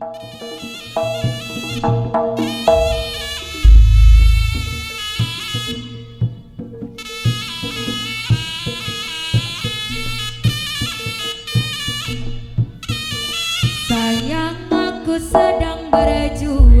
Sayang aku sedang berjuang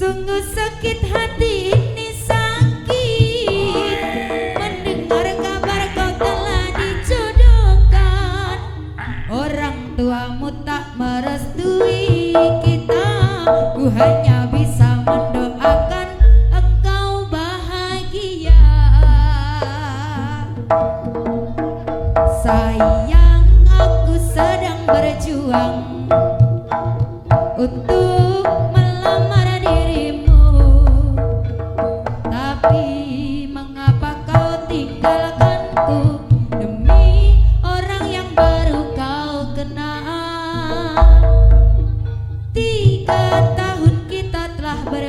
Sungguh sakit hati ini sakit. Mendengar kabar kau telah dijodohkan. Orang tuamu tak merestui kita. Ku hanya bisa mendoakan engkau bahagia. Sayang aku sedang berjuang Untuk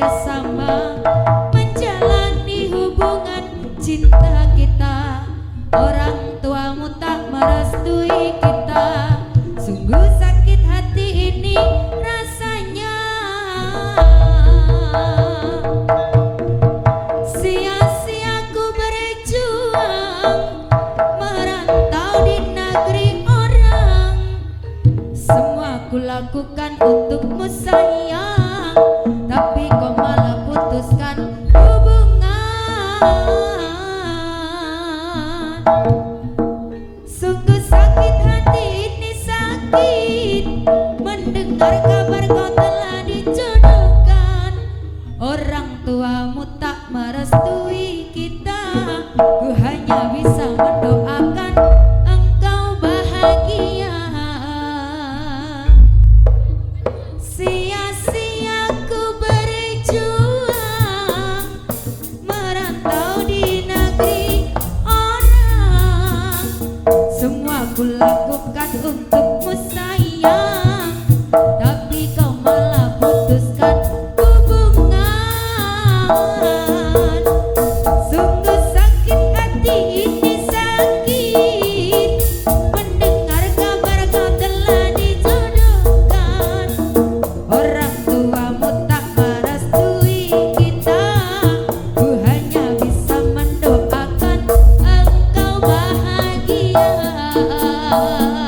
bersama menjalani hubungan cinta kita. Orang tuamu tak merestui kita. Sungguh sakit hati ini rasanya. Sia-sia ku berjuang merantau di negeri orang. Semua ku lakukan untukmu sayang. Sungguh sakit hati ini sakit. Mendengar kabar kau telah dijodohkan. Orang tuamu tak merestui kita. Ku hanya bisa mendoakan engkau bahagia. Sia-sia ku berjuang. Merantau di full. love.